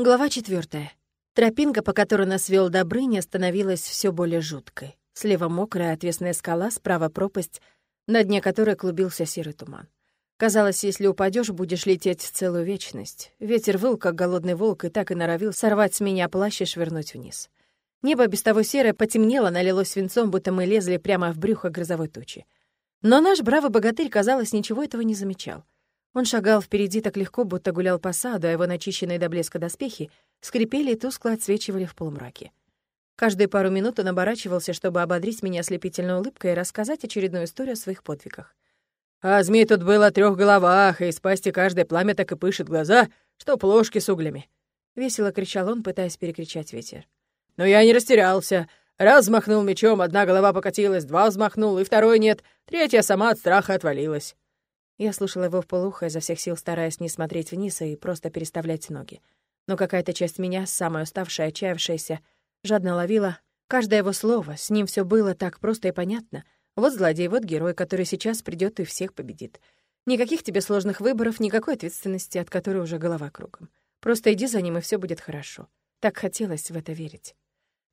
Глава четвертая. Тропинка, по которой нас вел Добрыня, становилась все более жуткой. Слева мокрая отвесная скала, справа пропасть, на дне которой клубился серый туман. Казалось, если упадешь, будешь лететь целую вечность. Ветер выл, как голодный волк, и так и норовил сорвать с меня плащ и швырнуть вниз. Небо без того серое потемнело, налилось свинцом, будто мы лезли прямо в брюхо грозовой тучи. Но наш бравый богатырь, казалось, ничего этого не замечал. Он шагал впереди так легко, будто гулял по саду, а его начищенные до блеска доспехи скрипели и тускло отсвечивали в полумраке. Каждые пару минут он оборачивался, чтобы ободрить меня ослепительной улыбкой и рассказать очередную историю о своих подвигах. «А змей тут был о трех головах, и из пасти каждое пламя так и пышет глаза, что плошки с углями!» Весело кричал он, пытаясь перекричать ветер. «Но я не растерялся. Раз взмахнул мечом, одна голова покатилась, два взмахнул, и второй нет, третья сама от страха отвалилась. Я слушала его вполуха, изо всех сил стараясь не смотреть вниз и просто переставлять ноги. Но какая-то часть меня, самая уставшая, отчаявшаяся, жадно ловила каждое его слово. С ним все было так просто и понятно. Вот злодей, вот герой, который сейчас придет и всех победит. Никаких тебе сложных выборов, никакой ответственности, от которой уже голова кругом. Просто иди за ним, и все будет хорошо. Так хотелось в это верить.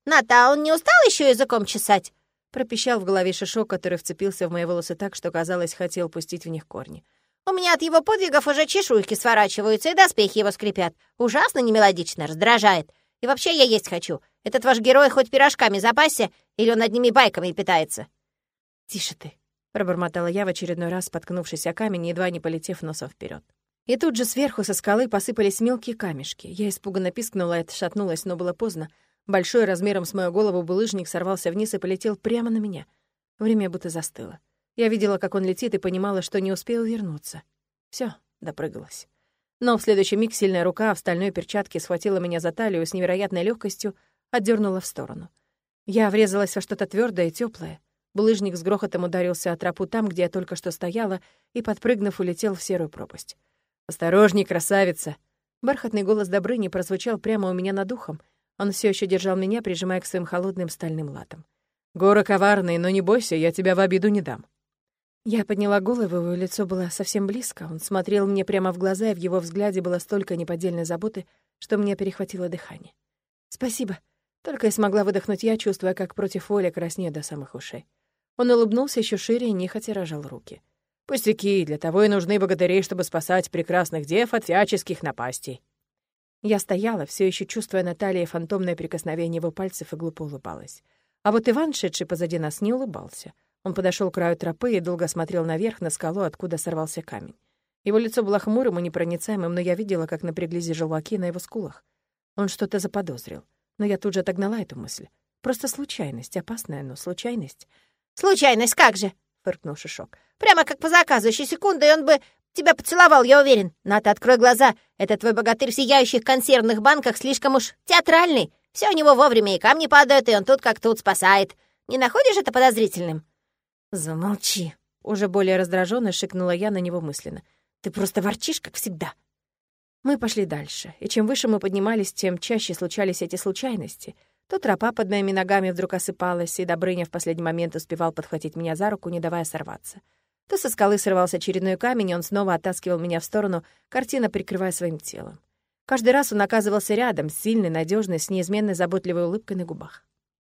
«Ната, а он не устал еще языком чесать?» Пропищал в голове шишок, который вцепился в мои волосы так, что, казалось, хотел пустить в них корни. «У меня от его подвигов уже чешуйки сворачиваются, и доспехи его скрипят. Ужасно немелодично, раздражает. И вообще я есть хочу. Этот ваш герой хоть пирожками запасся, или он одними байками питается?» «Тише ты», — пробормотала я в очередной раз, споткнувшись о камень, едва не полетев носом вперед. И тут же сверху со скалы посыпались мелкие камешки. Я испуганно пискнула и отшатнулась, но было поздно. Большой размером с мою голову булыжник сорвался вниз и полетел прямо на меня. Время будто застыло. Я видела, как он летит, и понимала, что не успел вернуться. Все, допрыгалась. Но в следующий миг сильная рука в стальной перчатке схватила меня за талию с невероятной легкостью отдернула в сторону. Я врезалась во что-то твердое и теплое. Булыжник с грохотом ударился о тропу там, где я только что стояла, и, подпрыгнув, улетел в серую пропасть. «Осторожней, красавица!» Бархатный голос Добрыни прозвучал прямо у меня над ухом — он все еще держал меня, прижимая к своим холодным стальным латам. «Горы коварные, но не бойся, я тебя в обиду не дам». Я подняла голову, его лицо было совсем близко. Он смотрел мне прямо в глаза, и в его взгляде было столько неподдельной заботы, что мне перехватило дыхание. «Спасибо». Только и смогла выдохнуть я, чувствуя, как против воли краснею до самых ушей. Он улыбнулся еще шире и нехотя рожал руки. «Пустяки, для того и нужны богатыри, чтобы спасать прекрасных дев от всяческих напастей». Я стояла, все еще чувствуя на фантомное прикосновение его пальцев и глупо улыбалась. А вот Иван, шедший позади нас, не улыбался. Он подошел к краю тропы и долго смотрел наверх, на скалу, откуда сорвался камень. Его лицо было хмурым и непроницаемым, но я видела, как напряглись желваки на его скулах. Он что-то заподозрил. Но я тут же отогнала эту мысль. Просто случайность, опасная, но случайность. «Случайность, как же!» — фыркнул Шишок. «Прямо как по заказу, еще секунды, и он бы Тебя поцеловал, я уверен. Ната, открой глаза. Это твой богатырь в сияющих консервных банках слишком уж театральный. Все у него вовремя, и камни падают, и он тут как тут спасает. Не находишь это подозрительным?» «Замолчи!» — уже более раздраженно шикнула я на него мысленно. «Ты просто ворчишь, как всегда!» Мы пошли дальше, и чем выше мы поднимались, тем чаще случались эти случайности. То тропа под моими ногами вдруг осыпалась, и Добрыня в последний момент успевал подхватить меня за руку, не давая сорваться то со скалы срывался очередной камень, и он снова оттаскивал меня в сторону, картина прикрывая своим телом. Каждый раз он оказывался рядом, сильный, надежный, с неизменной заботливой улыбкой на губах.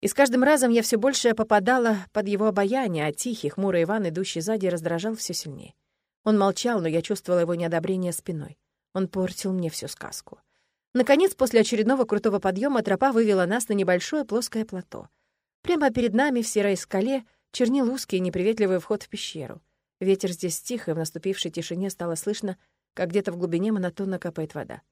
И с каждым разом я все больше попадала под его обаяние, а тихий, хмурый Иван, идущий сзади, раздражал все сильнее. Он молчал, но я чувствовала его неодобрение спиной. Он портил мне всю сказку. Наконец, после очередного крутого подъема тропа вывела нас на небольшое плоское плато. Прямо перед нами в серой скале чернил узкий неприветливый вход в пещеру. Ветер здесь стих, и в наступившей тишине стало слышно, как где-то в глубине монотонно капает вода.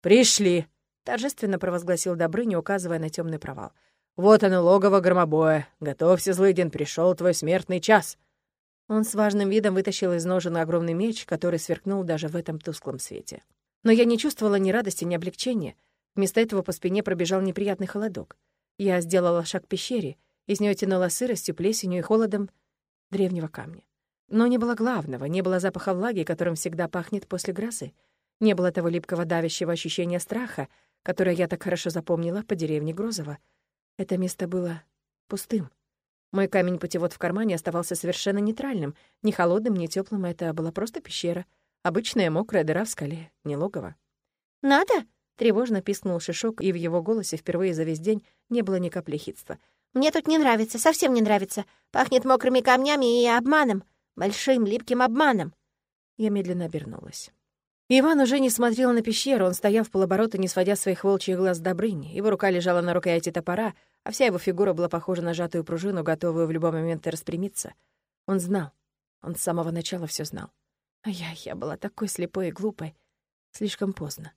«Пришли!» — торжественно провозгласил Добрыня, указывая на темный провал. «Вот оно, логово громобоя. Готовься, злыдин, пришел твой смертный час!» Он с важным видом вытащил из ножен огромный меч, который сверкнул даже в этом тусклом свете. Но я не чувствовала ни радости, ни облегчения. Вместо этого по спине пробежал неприятный холодок. Я сделала шаг к пещере, из нее тянуло сыростью, плесенью и холодом древнего камня. Но не было главного, не было запаха влаги, которым всегда пахнет после грозы. Не было того липкого давящего ощущения страха, которое я так хорошо запомнила по деревне Грозово. Это место было пустым. Мой камень-путевод в кармане оставался совершенно нейтральным, ни холодным, ни теплым. Это была просто пещера. Обычная мокрая дыра в скале, не логово. «Надо?» Тревожно пискнул Шишок, и в его голосе впервые за весь день не было ни капли хитства. «Мне тут не нравится, совсем не нравится. Пахнет мокрыми камнями и обманом. Большим липким обманом». Я медленно обернулась. Иван уже не смотрел на пещеру, он стоял в полоборота, не сводя своих волчьих глаз с Добрыни. Его рука лежала на рукояти топора, а вся его фигура была похожа на сжатую пружину, готовую в любой момент распрямиться. Он знал. Он с самого начала все знал. А я, я была такой слепой и глупой. Слишком поздно.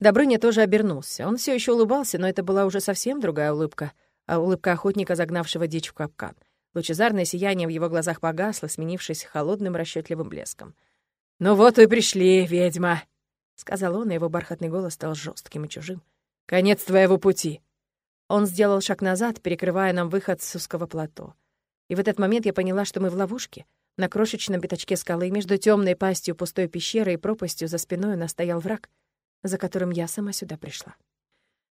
Добрыня тоже обернулся. Он все еще улыбался, но это была уже совсем другая улыбка, а улыбка охотника, загнавшего дичь в капкан. Лучезарное сияние в его глазах погасло, сменившись холодным расчетливым блеском. «Ну вот и пришли, ведьма!» — сказал он, и его бархатный голос стал жестким и чужим. «Конец твоего пути!» Он сделал шаг назад, перекрывая нам выход с узкого плато. И в этот момент я поняла, что мы в ловушке. На крошечном пятачке скалы между темной пастью пустой пещеры и пропастью за спиной настоял враг — за которым я сама сюда пришла.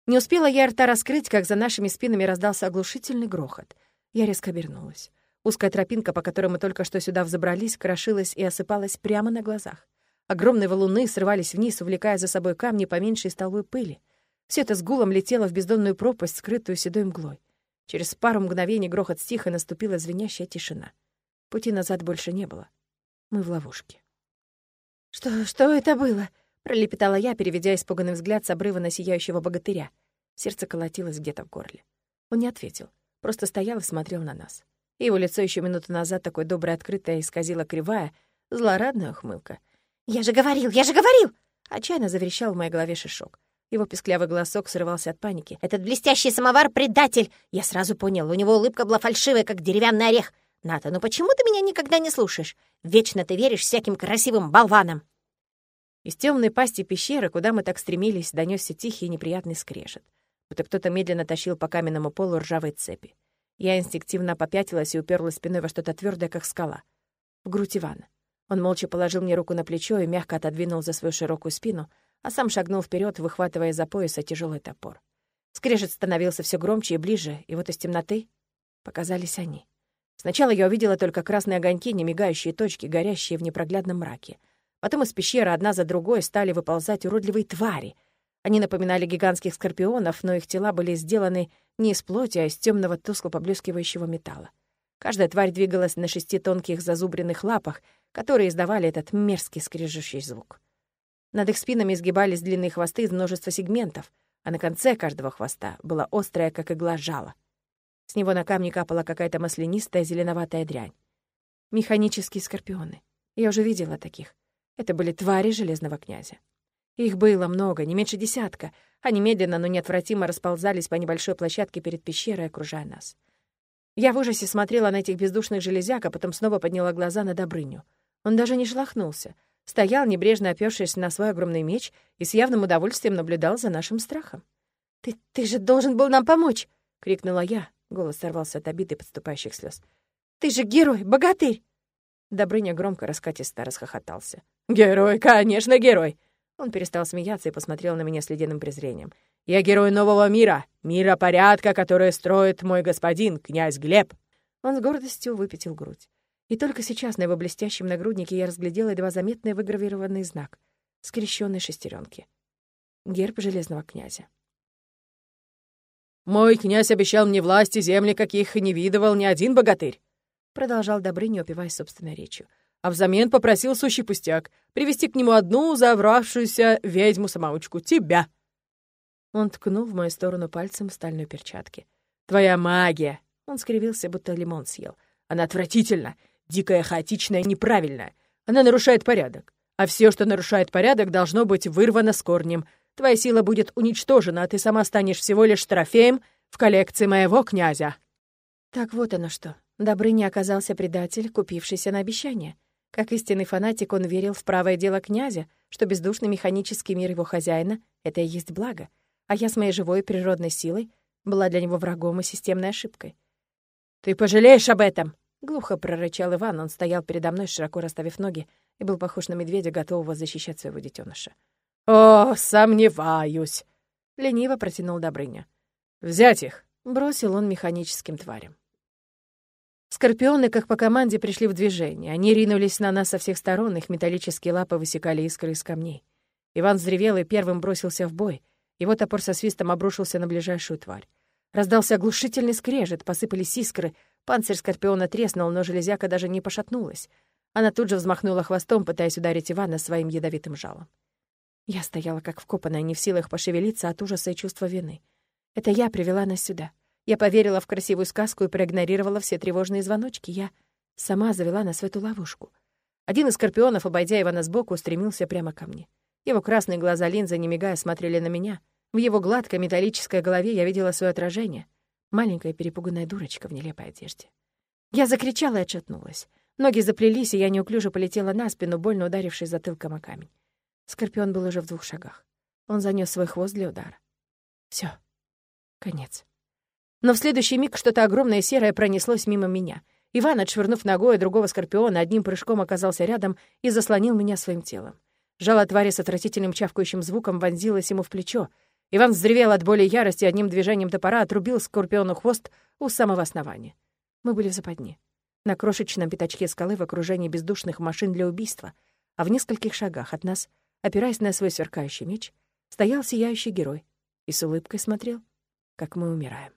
Не успела я рта раскрыть, как за нашими спинами раздался оглушительный грохот. Я резко обернулась. Узкая тропинка, по которой мы только что сюда взобрались, крошилась и осыпалась прямо на глазах. Огромные валуны срывались вниз, увлекая за собой камни поменьше столбы пыли. Все это с гулом летело в бездонную пропасть, скрытую седой мглой. Через пару мгновений грохот стих, и наступила звенящая тишина. Пути назад больше не было. Мы в ловушке. «Что, что это было?» Пролепетала я, переведя испуганный взгляд с обрыва на сияющего богатыря. Сердце колотилось где-то в горле. Он не ответил, просто стоял и смотрел на нас. Его лицо еще минуту назад такое доброе открытое исказило кривая, злорадная ухмылка. «Я же говорил, я же говорил!» Отчаянно заверещал в моей голове шишок. Его песклявый голосок срывался от паники. «Этот блестящий самовар — предатель! Я сразу понял, у него улыбка была фальшивая, как деревянный орех. Ната, ну почему ты меня никогда не слушаешь? Вечно ты веришь всяким красивым болванам!» Из темной пасти пещеры, куда мы так стремились, донесся тихий и неприятный скрежет. Будто кто-то медленно тащил по каменному полу ржавой цепи. Я инстинктивно попятилась и уперлась спиной во что-то твердое, как скала. В грудь Ивана. Он молча положил мне руку на плечо и мягко отодвинул за свою широкую спину, а сам шагнул вперед, выхватывая из-за пояса тяжелый топор. Скрежет становился все громче и ближе, и вот из темноты показались они. Сначала я увидела только красные огоньки, не мигающие точки, горящие в непроглядном мраке — Потом из пещеры одна за другой стали выползать уродливые твари. Они напоминали гигантских скорпионов, но их тела были сделаны не из плоти, а из темного тускло поблескивающего металла. Каждая тварь двигалась на шести тонких зазубренных лапах, которые издавали этот мерзкий скрежущий звук. Над их спинами изгибались длинные хвосты из множества сегментов, а на конце каждого хвоста была острая, как игла, жало. С него на камни капала какая-то маслянистая зеленоватая дрянь. Механические скорпионы. Я уже видела таких. Это были твари Железного князя. Их было много, не меньше десятка. Они медленно, но неотвратимо расползались по небольшой площадке перед пещерой, окружая нас. Я в ужасе смотрела на этих бездушных железяк, а потом снова подняла глаза на Добрыню. Он даже не шелохнулся. Стоял, небрежно опёршись на свой огромный меч, и с явным удовольствием наблюдал за нашим страхом. «Ты, ты же должен был нам помочь!» — крикнула я. Голос сорвался от обиды подступающих слез. «Ты же герой, богатырь!» Добрыня громко раскатисто расхохотался. «Герой, конечно, герой!» Он перестал смеяться и посмотрел на меня с ледяным презрением. «Я герой нового мира, мира порядка, который строит мой господин, князь Глеб!» Он с гордостью выпятил грудь. И только сейчас на его блестящем нагруднике я разглядела едва заметный выгравированный знак — скрещенной шестеренки. Герб железного князя. «Мой князь обещал мне власти земли, каких не видывал ни один богатырь!» Продолжал Добрыня, упиваясь собственной речью а взамен попросил сущий пустяк — привести к нему одну завравшуюся ведьму-самоучку — тебя. Он ткнул в мою сторону пальцем стальной перчатке. «Твоя магия!» Он скривился, будто лимон съел. «Она отвратительна, дикая, хаотичная, неправильная. Она нарушает порядок. А все, что нарушает порядок, должно быть вырвано с корнем. Твоя сила будет уничтожена, а ты сама станешь всего лишь трофеем в коллекции моего князя». Так вот оно что. Добрыня оказался предатель, купившийся на обещание. Как истинный фанатик он верил в правое дело князя, что бездушный механический мир его хозяина — это и есть благо, а я с моей живой природной силой была для него врагом и системной ошибкой. «Ты пожалеешь об этом!» — глухо прорычал Иван. Он стоял передо мной, широко расставив ноги, и был похож на медведя, готового защищать своего детеныша. «О, сомневаюсь!» — лениво протянул Добрыня. «Взять их!» — бросил он механическим тварям. Скорпионы, как по команде, пришли в движение. Они ринулись на нас со всех сторон, их металлические лапы высекали искры из камней. Иван взревел и первым бросился в бой. Его топор со свистом обрушился на ближайшую тварь. Раздался оглушительный скрежет, посыпались искры, панцирь скорпиона треснул, но железяка даже не пошатнулась. Она тут же взмахнула хвостом, пытаясь ударить Ивана своим ядовитым жалом. Я стояла как вкопанная, не в силах пошевелиться от ужаса и чувства вины. Это я привела нас сюда. Я поверила в красивую сказку и проигнорировала все тревожные звоночки. Я сама завела нас в эту ловушку. Один из скорпионов, обойдя Ивана сбоку, устремился прямо ко мне. Его красные глаза линзы, не мигая, смотрели на меня. В его гладкой металлической голове я видела свое отражение. Маленькая перепуганная дурочка в нелепой одежде. Я закричала и отшатнулась. Ноги заплелись, и я неуклюже полетела на спину, больно ударившись затылком о камень. Скорпион был уже в двух шагах. Он занёс свой хвост для удара. Всё. Конец. Но в следующий миг что-то огромное серое пронеслось мимо меня. Иван, отшвырнув ногой другого скорпиона, одним прыжком оказался рядом и заслонил меня своим телом. Жало твари с отвратительным чавкающим звуком вонзилось ему в плечо. Иван взревел от боли и ярости, одним движением топора отрубил скорпиону хвост у самого основания. Мы были в западне. На крошечном пятачке скалы в окружении бездушных машин для убийства, а в нескольких шагах от нас, опираясь на свой сверкающий меч, стоял сияющий герой и с улыбкой смотрел, как мы умираем.